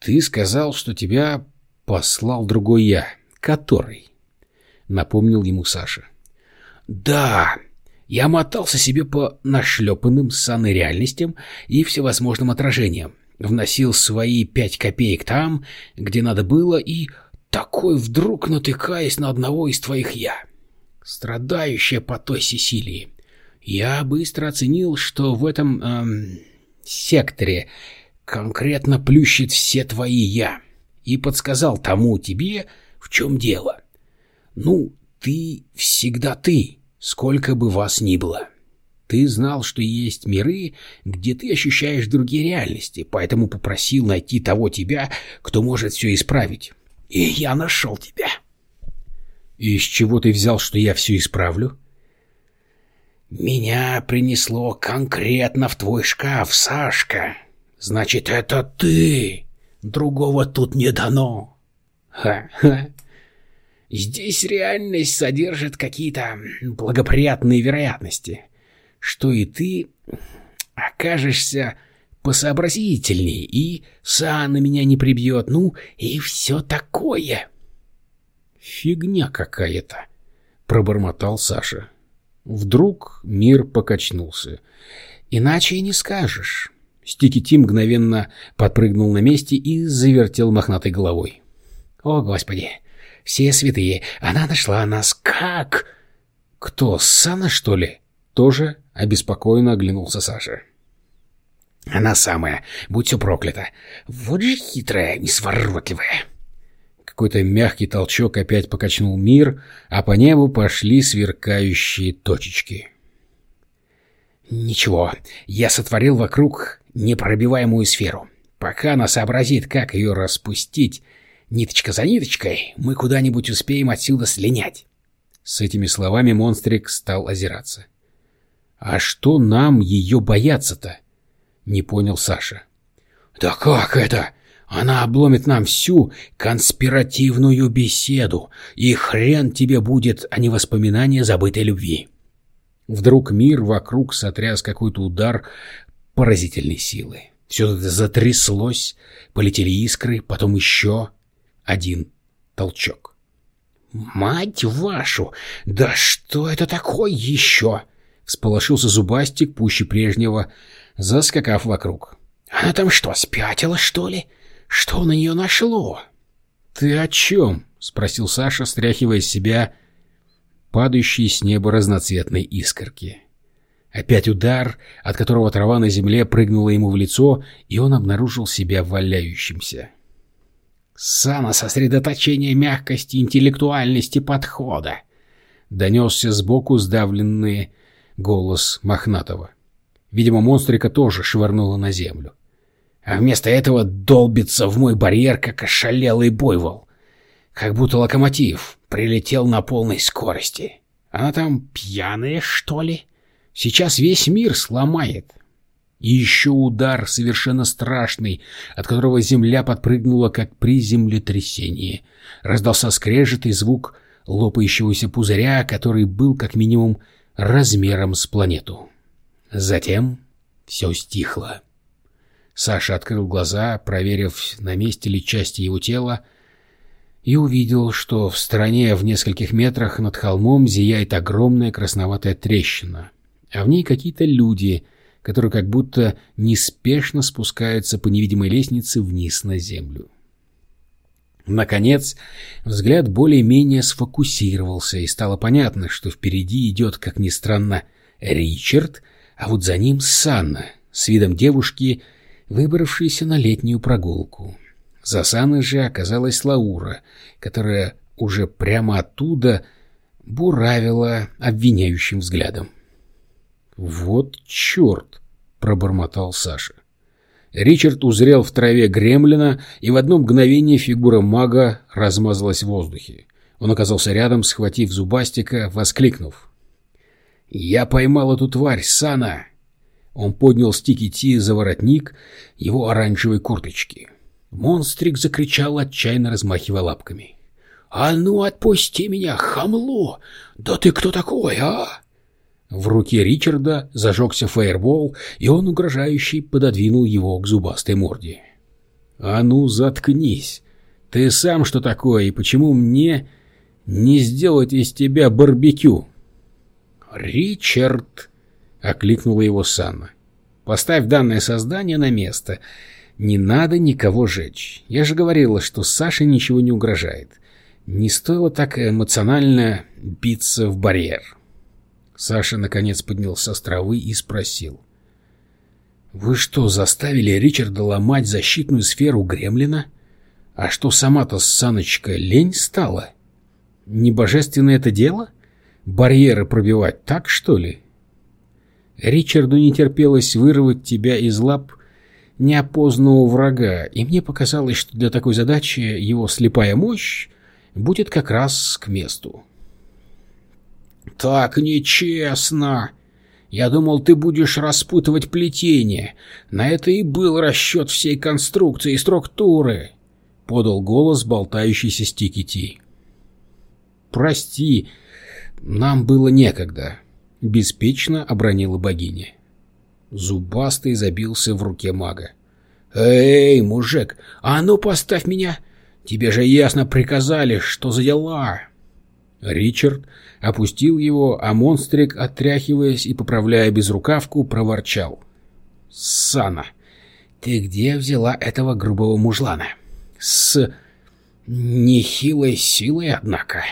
Ты сказал, что тебя послал другой я. Который? Напомнил ему Саша. Да, я мотался себе по нашлепанным санной реальностям и всевозможным отражениям, вносил свои пять копеек там, где надо было, и такой вдруг натыкаясь на одного из твоих «я», страдающее по той Сесилии. Я быстро оценил, что в этом эм, секторе конкретно плющит все твои «я», и подсказал тому тебе, в чем дело. Ну, ты всегда ты, сколько бы вас ни было. Ты знал, что есть миры, где ты ощущаешь другие реальности, поэтому попросил найти того тебя, кто может все исправить. И я нашел тебя. И из чего ты взял, что я все исправлю? Меня принесло конкретно в твой шкаф, Сашка. Значит, это ты. Другого тут не дано. Ха-ха. Здесь реальность содержит какие-то благоприятные вероятности, что и ты окажешься посообразительней, и Са на меня не прибьет, ну и все такое. Фигня какая-то, пробормотал Саша. Вдруг мир покачнулся. Иначе и не скажешь. Стикити мгновенно подпрыгнул на месте и завертел мохнатой головой. «О, Господи! Все святые! Она нашла нас! Как?» «Кто, Сана, что ли?» Тоже обеспокоенно оглянулся Саша. «Она самая! Будь все проклята! Вот же хитрая, несворотливая!» Какой-то мягкий толчок опять покачнул мир, а по небу пошли сверкающие точечки. «Ничего, я сотворил вокруг непробиваемую сферу. Пока она сообразит, как ее распустить, ниточка за ниточкой, мы куда-нибудь успеем отсюда слинять». С этими словами монстрик стал озираться. «А что нам ее бояться-то?» — не понял Саша. «Да как это? Она обломит нам всю конспиративную беседу, и хрен тебе будет, а не воспоминания забытой любви». Вдруг мир вокруг сотряс какой-то удар поразительной силы. Все затряслось, полетели искры, потом еще один толчок. «Мать вашу! Да что это такое еще?» Всполошился зубастик пуще прежнего, заскакав вокруг. «Она там что, спятила, что ли? Что на нее нашло?» «Ты о чем?» — спросил Саша, стряхивая с себя падающие с неба разноцветные искорки. Опять удар, от которого трава на земле прыгнула ему в лицо, и он обнаружил себя валяющимся. «Самососредоточение мягкости интеллектуальности подхода!» — донесся сбоку сдавленный голос Мохнатого. Видимо, монстрика тоже швырнуло на землю. А вместо этого долбится в мой барьер, как ошалелый бойвол. Как будто локомотив прилетел на полной скорости. Она там пьяная, что ли? Сейчас весь мир сломает. И еще удар совершенно страшный, от которого земля подпрыгнула, как при землетрясении. Раздался скрежет и звук лопающегося пузыря, который был как минимум размером с планету. Затем все стихло. Саша открыл глаза, проверив, на месте ли части его тела, и увидел, что в стороне в нескольких метрах над холмом зияет огромная красноватая трещина, а в ней какие-то люди, которые как будто неспешно спускаются по невидимой лестнице вниз на землю. Наконец, взгляд более-менее сфокусировался, и стало понятно, что впереди идет, как ни странно, Ричард, а вот за ним Санна, с видом девушки, выбравшейся на летнюю прогулку. За Саной же оказалась Лаура, которая уже прямо оттуда буравила обвиняющим взглядом. «Вот черт!» — пробормотал Саша. Ричард узрел в траве гремлина, и в одно мгновение фигура мага размазалась в воздухе. Он оказался рядом, схватив зубастика, воскликнув. «Я поймал эту тварь, Сана!» Он поднял стики Ти за воротник его оранжевой курточки. Монстрик закричал, отчаянно размахивая лапками. «А ну, отпусти меня, хамло! Да ты кто такой, а?» В руке Ричарда зажегся фаербол, и он угрожающий пододвинул его к зубастой морде. «А ну, заткнись! Ты сам что такое, и почему мне не сделать из тебя барбекю?» «Ричард!» — окликнула его Санна. «Поставь данное создание на место. Не надо никого жечь. Я же говорила, что Саше ничего не угрожает. Не стоило так эмоционально биться в барьер». Саша наконец поднялся с травы и спросил. «Вы что, заставили Ричарда ломать защитную сферу Гремлина? А что сама-то Саночка лень стала? Не божественное это дело? Барьеры пробивать так, что ли?» Ричарду не терпелось вырвать тебя из лап неопознанного врага, и мне показалось, что для такой задачи его слепая мощь будет как раз к месту. «Так нечестно! Я думал, ты будешь распутывать плетение. На это и был расчет всей конструкции и структуры», — подал голос болтающийся Стикити. «Прости, нам было некогда», — беспечно обронила богиня. Зубастый забился в руке мага. «Эй, мужик, а ну поставь меня! Тебе же ясно приказали, что за дела!» Ричард опустил его, а монстрик, отряхиваясь и поправляя безрукавку, проворчал. «Сана, ты где взяла этого грубого мужлана? С нехилой силой, однако.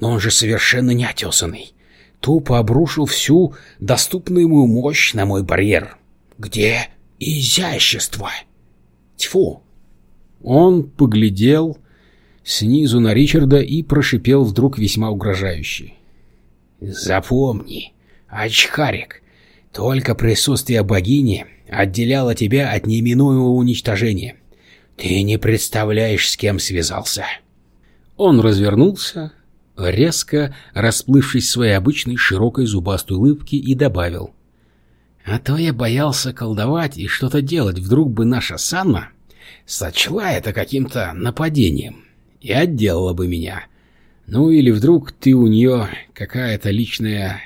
Но он же совершенно неотесанный. Тупо обрушил всю доступную ему мощь на мой барьер. Где изящество? Тьфу!» Он поглядел снизу на Ричарда и прошипел вдруг весьма угрожающе. «Запомни, очкарик, только присутствие богини отделяло тебя от неминуемого уничтожения. Ты не представляешь, с кем связался». Он развернулся, резко расплывшись в своей обычной широкой зубастой улыбке, и добавил. «А то я боялся колдовать и что-то делать, вдруг бы наша Санна сочла это каким-то нападением и отделала бы меня. Ну или вдруг ты у нее какая-то личная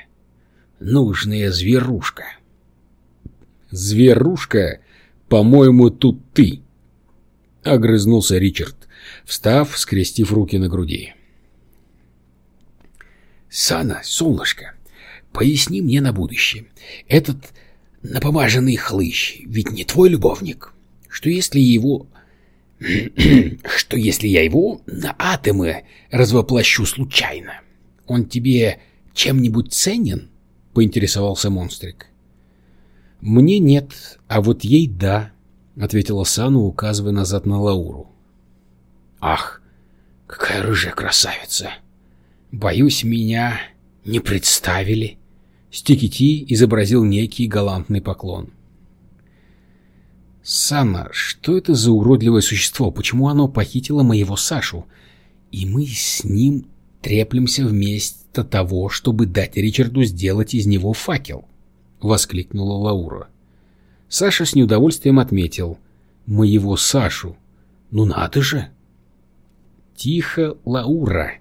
нужная зверушка. Зверушка, по-моему, тут ты. Огрызнулся Ричард, встав, скрестив руки на груди. Сана, солнышко, поясни мне на будущее. Этот напомаженный хлыщ ведь не твой любовник? Что если его что если я его на атомы развоплощу случайно? Он тебе чем-нибудь ценен? Поинтересовался монстрик. Мне нет, а вот ей да, ответила Сану, указывая назад на Лауру. Ах, какая рыжая красавица! Боюсь, меня не представили. Стикити изобразил некий галантный поклон. — «Санна, что это за уродливое существо? Почему оно похитило моего Сашу? И мы с ним треплемся вместо того, чтобы дать Ричарду сделать из него факел?» — воскликнула Лаура. Саша с неудовольствием отметил. «Моего Сашу! Ну надо же!» «Тихо, Лаура!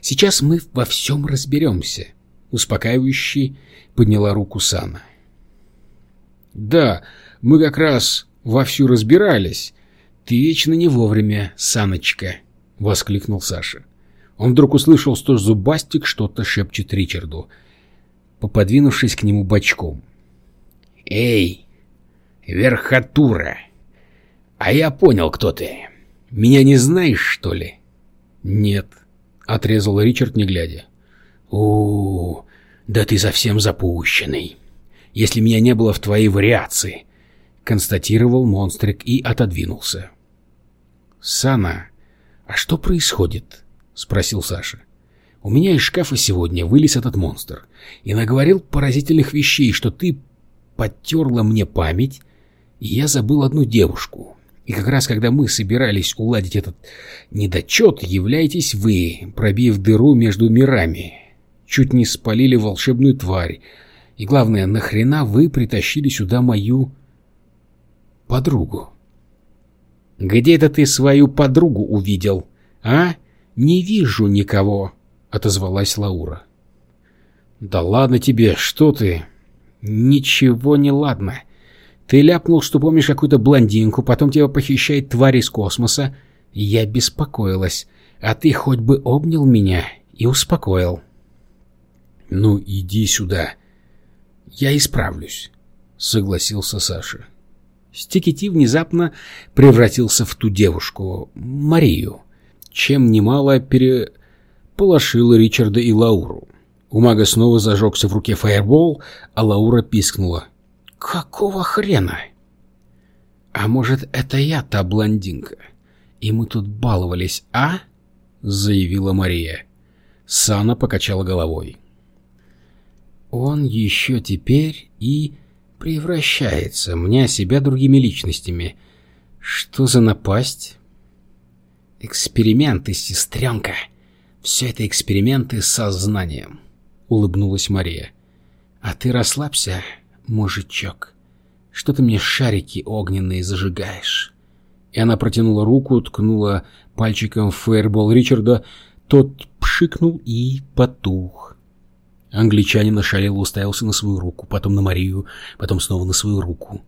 Сейчас мы во всем разберемся!» — успокаивающий подняла руку Сана. «Да, мы как раз вовсю разбирались. Ты вечно не вовремя, Саночка, — воскликнул Саша. Он вдруг услышал, что Зубастик что-то шепчет Ричарду, поподвинувшись к нему бочком. «Эй, верхотура! А я понял, кто ты. Меня не знаешь, что ли?» «Нет», — отрезал Ричард, не глядя. «У, да ты совсем запущенный. Если меня не было в твоей вариации, констатировал монстрик и отодвинулся. «Сана, а что происходит?» — спросил Саша. У меня из шкафа сегодня вылез этот монстр и наговорил поразительных вещей, что ты подтерла мне память, и я забыл одну девушку. И как раз когда мы собирались уладить этот недочет, являетесь вы, пробив дыру между мирами. Чуть не спалили волшебную тварь. И главное, нахрена вы притащили сюда мою подругу? Где это ты свою подругу увидел, а? Не вижу никого, отозвалась Лаура. Да ладно тебе, что ты? Ничего не ладно. Ты ляпнул, что помнишь какую-то блондинку, потом тебя похищает тварь из космоса. Я беспокоилась, а ты хоть бы обнял меня и успокоил. Ну, иди сюда. Я исправлюсь, согласился Саша. Стикити внезапно превратился в ту девушку, Марию, чем немало переполошило Ричарда и Лауру. У мага снова зажегся в руке фаербол, а Лаура пискнула. «Какого хрена?» «А может, это я та блондинка, и мы тут баловались, а?» — заявила Мария. Сана покачала головой. «Он еще теперь и превращается, меня себя другими личностями. Что за напасть?» «Эксперименты, сестренка. Все это эксперименты с сознанием», — улыбнулась Мария. «А ты расслабься, мужичок. Что ты мне шарики огненные зажигаешь?» И она протянула руку, ткнула пальчиком в фейербол Ричарда. Тот пшикнул и потух. Англичанин ошалело уставился на свою руку, потом на Марию, потом снова на свою руку.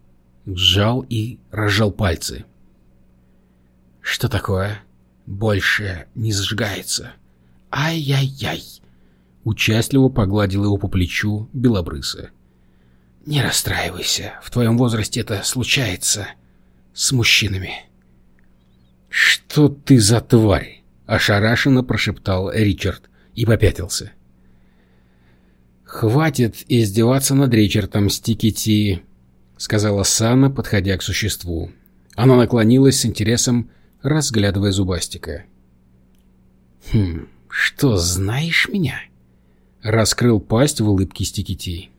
Сжал и разжал пальцы. «Что такое? Больше не зажигается. Ай-яй-яй!» Участливо погладил его по плечу белобрысая. «Не расстраивайся, в твоем возрасте это случается с мужчинами». «Что ты за тварь?» — ошарашенно прошептал Ричард и попятился. «Хватит издеваться над Ричардом, Стикити», — сказала Сана, подходя к существу. Она наклонилась с интересом, разглядывая зубастика. «Хм, что, знаешь меня?» — раскрыл пасть в улыбке Стикити.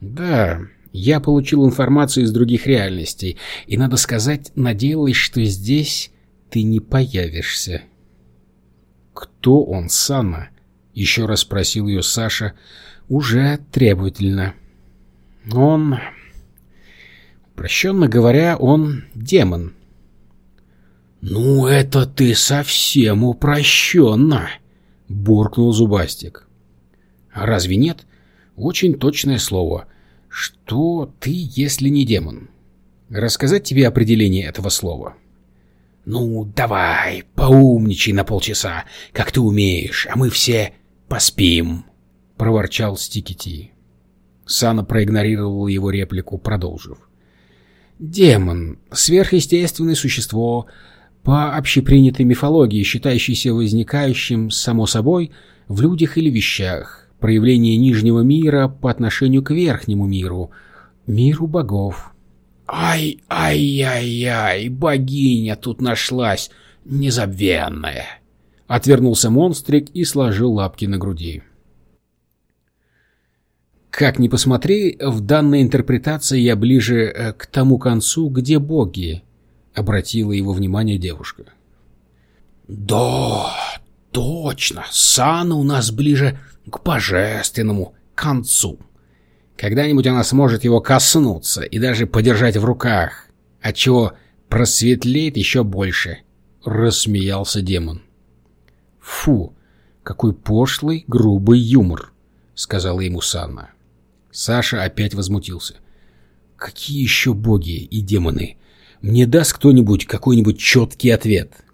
Да, я получил информацию из других реальностей, и, надо сказать, надеялась, что здесь ты не появишься. Кто он, Сана? Еще раз спросил ее Саша, уже требовательно. Он... Прощенно говоря, он демон. «Ну, это ты совсем упрощенно!» — буркнул Зубастик. «А разве нет? Очень точное слово. Что ты, если не демон? Рассказать тебе определение этого слова? Ну, давай, поумничай на полчаса, как ты умеешь, а мы все поспим, проворчал Стикити. Сана проигнорировал его реплику, продолжив. Демон — сверхъестественное существо, по общепринятой мифологии, считающееся возникающим, само собой, в людях или вещах, проявление нижнего мира по отношению к верхнему миру, миру богов. «Ай-ай-ай-ай, богиня тут нашлась, незабвенная!» Отвернулся монстрик и сложил лапки на груди. Как ни посмотри, в данной интерпретации я ближе э, к тому концу, где боги, — обратила его внимание девушка. «Да, точно, Сана у нас ближе к божественному концу. Когда-нибудь она сможет его коснуться и даже подержать в руках, отчего просветлеет еще больше, — рассмеялся демон. — Фу, какой пошлый, грубый юмор, — сказала ему Санна. Саша опять возмутился. — Какие еще боги и демоны? Мне даст кто-нибудь какой-нибудь четкий ответ? —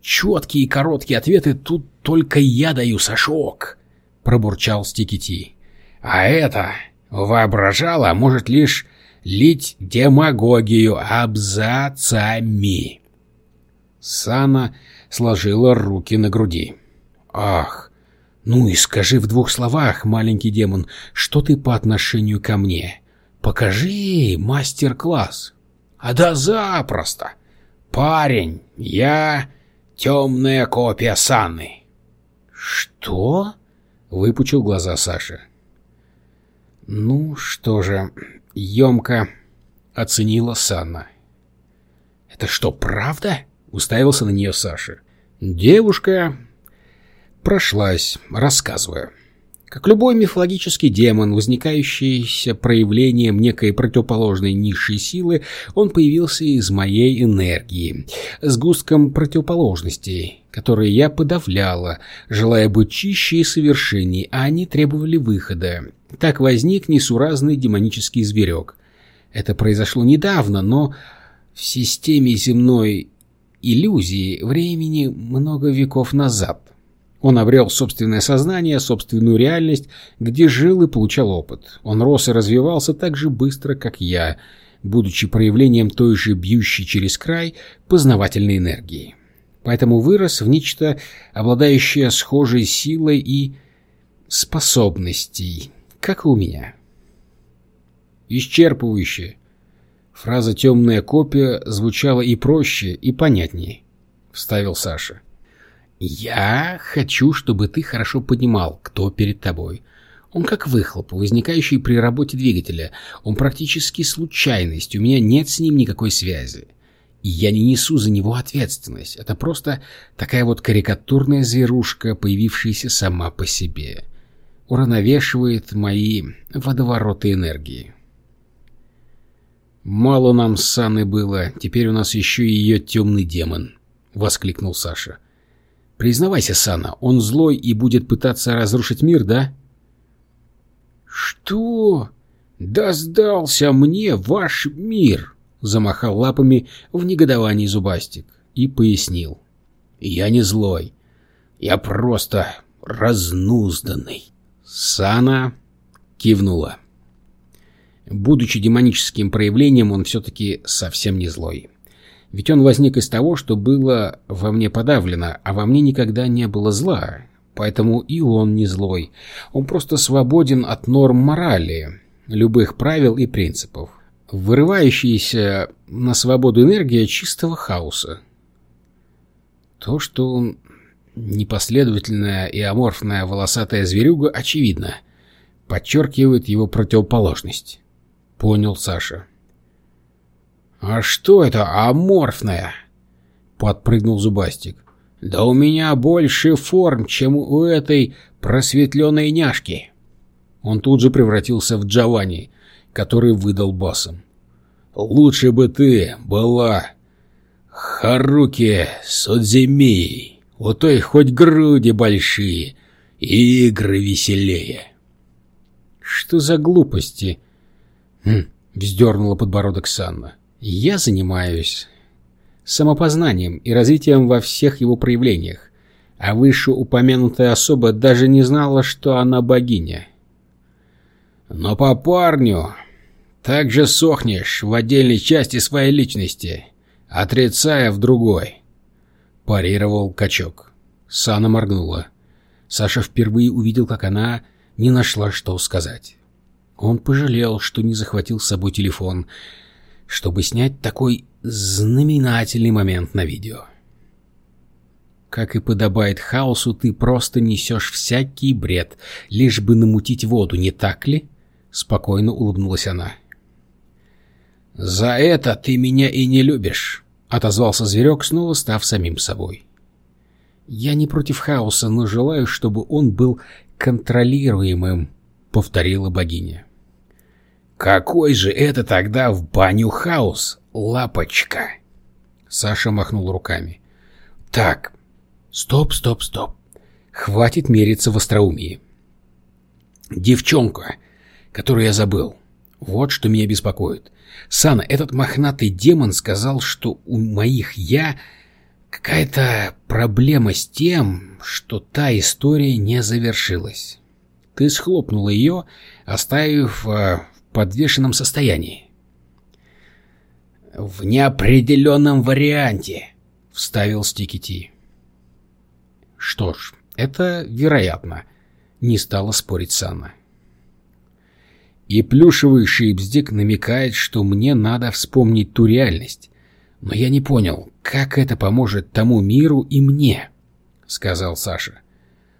Четкие и короткие ответы тут только я даю, Сашок, пробурчал Стикити. А это воображала может лишь лить демагогию абзацами. Сана сложила руки на груди. Ах, ну и скажи в двух словах, маленький демон, что ты по отношению ко мне? Покажи мастер-класс. А да запросто. Парень, я темная копия Саны. «Что?» — выпучил глаза Саша. «Ну что же, емко оценила Санна». «Это что, правда?» — уставился на нее Саша. Девушка прошлась, рассказывая. Как любой мифологический демон, возникающийся проявлением некой противоположной низшей силы, он появился из моей энергии, с густком противоположностей, которые я подавляла, желая быть чище и совершенней, а они требовали выхода. Так возник несуразный демонический зверек. Это произошло недавно, но в системе земной иллюзии времени много веков назад. Он обрел собственное сознание, собственную реальность, где жил и получал опыт. Он рос и развивался так же быстро, как я, будучи проявлением той же бьющей через край познавательной энергии. Поэтому вырос в нечто, обладающее схожей силой и способностей, как и у меня. Исчерпывающе. Фраза «темная копия» звучала и проще, и понятнее, — вставил Саша. «Я хочу, чтобы ты хорошо понимал, кто перед тобой. Он как выхлоп, возникающий при работе двигателя. Он практически случайность, у меня нет с ним никакой связи. И я не несу за него ответственность. Это просто такая вот карикатурная зверушка, появившаяся сама по себе. Уравновешивает мои водовороты энергии». «Мало нам с Саной было, теперь у нас еще и ее темный демон», — воскликнул Саша. — Признавайся, Сана, он злой и будет пытаться разрушить мир, да? Что? Да сдался мне ваш мир, замахал лапами в негодовании Зубастик и пояснил. Я не злой. Я просто разнузданный. Сана кивнула. Будучи демоническим проявлением, он все-таки совсем не злой. Ведь он возник из того, что было во мне подавлено, а во мне никогда не было зла. Поэтому и он не злой. Он просто свободен от норм морали, любых правил и принципов. Вырывающаяся на свободу энергия чистого хаоса. То, что он непоследовательная и аморфная волосатая зверюга, очевидно, подчеркивает его противоположность. Понял Саша. «А что это аморфное?» — подпрыгнул Зубастик. «Да у меня больше форм, чем у этой просветленной няшки». Он тут же превратился в Джованни, который выдал басом. «Лучше бы ты была Харуки Судзимией, у той хоть груди большие и игры веселее». «Что за глупости?» хм, — вздернула подбородок Санна. Я занимаюсь самопознанием и развитием во всех его проявлениях, а вышеупомянутая особа даже не знала, что она богиня. Но по парню также сохнешь в отдельной части своей личности, отрицая в другой, парировал качок. Сана моргнула. Саша впервые увидел, как она не нашла, что сказать. Он пожалел, что не захватил с собой телефон, чтобы снять такой знаменательный момент на видео. Как и подобает хаосу, ты просто несешь всякий бред, лишь бы намутить воду, не так ли? Спокойно улыбнулась она. «За это ты меня и не любишь», — отозвался зверек, снова став самим собой. «Я не против хаоса, но желаю, чтобы он был контролируемым», — повторила богиня. «Какой же это тогда в баню хаос, лапочка?» Саша махнул руками. «Так, стоп, стоп, стоп. Хватит мериться в остроумии. Девчонка, которую я забыл. Вот что меня беспокоит. Сана, этот мохнатый демон сказал, что у моих «я» какая-то проблема с тем, что та история не завершилась. Ты схлопнула ее, оставив э, подвешенном состоянии. «В неопределенном варианте», — вставил Стикити. «Что ж, это вероятно», — не стала спорить Санна. И плюшевый шипздик намекает, что мне надо вспомнить ту реальность. Но я не понял, как это поможет тому миру и мне, — сказал Саша.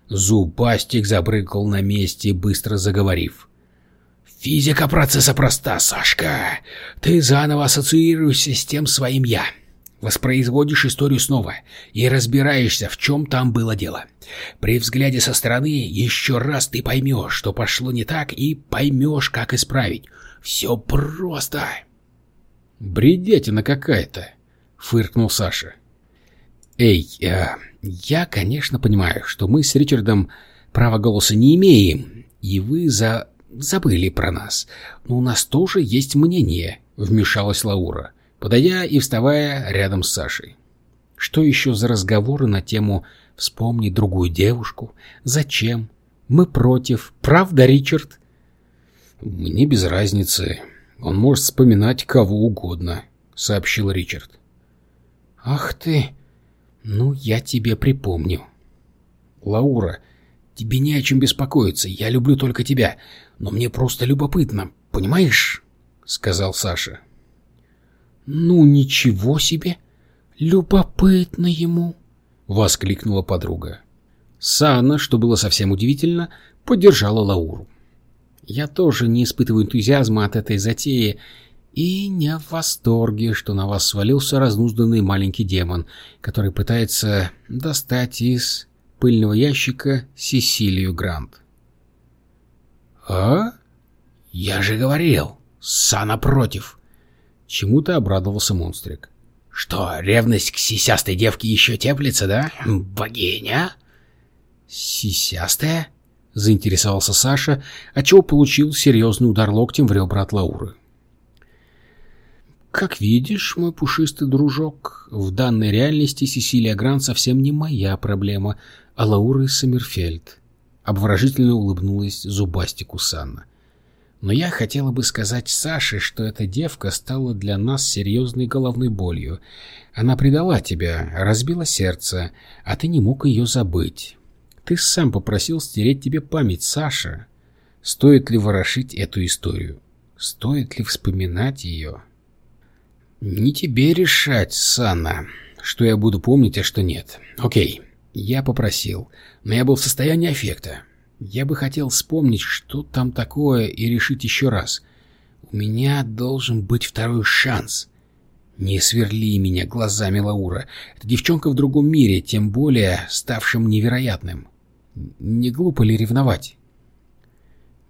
Зубастик забрыкал на месте, быстро заговорив. «Физика процесса проста, Сашка. Ты заново ассоциируешься с тем своим «я». Воспроизводишь историю снова и разбираешься, в чем там было дело. При взгляде со стороны еще раз ты поймешь, что пошло не так, и поймешь, как исправить. Все просто. «Бредятина какая-то», — фыркнул Саша. «Эй, э, я, конечно, понимаю, что мы с Ричардом права голоса не имеем, и вы за... забыли про нас, но у нас тоже есть мнение», — вмешалась Лаура подойдя и вставая рядом с Сашей. Что еще за разговоры на тему «вспомни другую девушку», «зачем», «мы против», «правда, Ричард?» «Мне без разницы. Он может вспоминать кого угодно», — сообщил Ричард. «Ах ты! Ну, я тебе припомню». «Лаура, тебе не о чем беспокоиться, я люблю только тебя, но мне просто любопытно, понимаешь?» — сказал Саша. «Ну, ничего себе! Любопытно ему!» — воскликнула подруга. Сана, что было совсем удивительно, поддержала Лауру. «Я тоже не испытываю энтузиазма от этой затеи и не в восторге, что на вас свалился разнузданный маленький демон, который пытается достать из пыльного ящика Сесилию Грант». «А? Я же говорил, Сана против!» Чему-то обрадовался монстрик. «Что, ревность к сисястой девке еще теплится, да? Богиня?» «Сисястая?» — заинтересовался Саша, отчего получил серьезный удар локтем в ребра от Лауры. «Как видишь, мой пушистый дружок, в данной реальности Сесилия Грант совсем не моя проблема, а Лауры Саммерфельд», — обворожительно улыбнулась зубастику Санна. Но я хотела бы сказать Саше, что эта девка стала для нас серьезной головной болью. Она предала тебя, разбила сердце, а ты не мог ее забыть. Ты сам попросил стереть тебе память, Саша. Стоит ли ворошить эту историю? Стоит ли вспоминать ее? Не тебе решать, Сана, что я буду помнить, а что нет. Окей, я попросил, но я был в состоянии аффекта. Я бы хотел вспомнить, что там такое, и решить еще раз. У меня должен быть второй шанс. Не сверли меня глазами, Лаура. Эта девчонка в другом мире, тем более ставшим невероятным. Не глупо ли ревновать?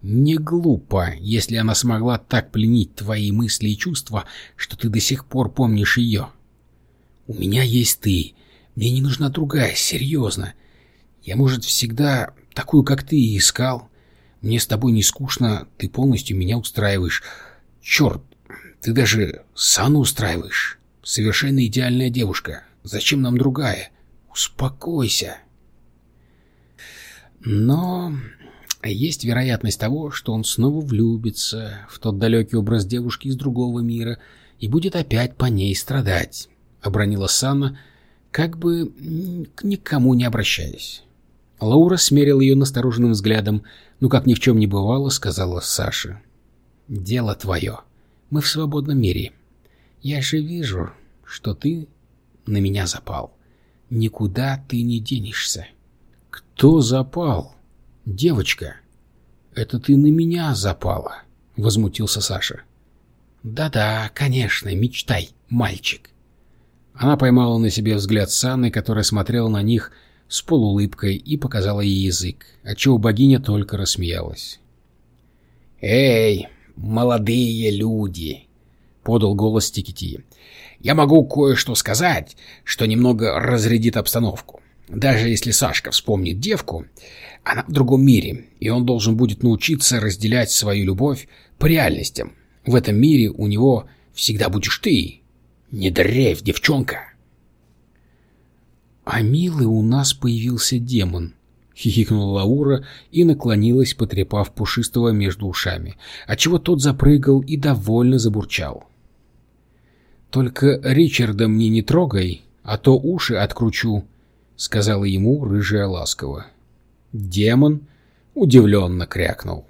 Не глупо, если она смогла так пленить твои мысли и чувства, что ты до сих пор помнишь ее. У меня есть ты. Мне не нужна другая, серьезно. Я, может, всегда Такую, как ты, и искал. Мне с тобой не скучно, ты полностью меня устраиваешь. Черт, ты даже Сану устраиваешь. Совершенно идеальная девушка. Зачем нам другая? Успокойся. Но есть вероятность того, что он снова влюбится в тот далекий образ девушки из другого мира и будет опять по ней страдать, — обронила Санна, как бы к никому не обращаясь. Лаура смерил ее настороженным взглядом, ну как ни в чем не бывало, сказала Саша. «Дело твое. Мы в свободном мире. Я же вижу, что ты на меня запал. Никуда ты не денешься». «Кто запал? Девочка, это ты на меня запала», — возмутился Саша. «Да-да, конечно, мечтай, мальчик». Она поймала на себе взгляд Санны, которая смотрела на них, — с полуулыбкой и показала ей язык, отчего богиня только рассмеялась. «Эй, молодые люди!» — подал голос Тикити. «Я могу кое-что сказать, что немного разрядит обстановку. Даже если Сашка вспомнит девку, она в другом мире, и он должен будет научиться разделять свою любовь по реальностям. В этом мире у него всегда будешь ты. Не дрейф, девчонка!» «А милый у нас появился демон», — хихикнула Лаура и наклонилась, потрепав пушистого между ушами, отчего тот запрыгал и довольно забурчал. «Только Ричарда мне не трогай, а то уши откручу», — сказала ему рыжая ласково. Демон удивленно крякнул.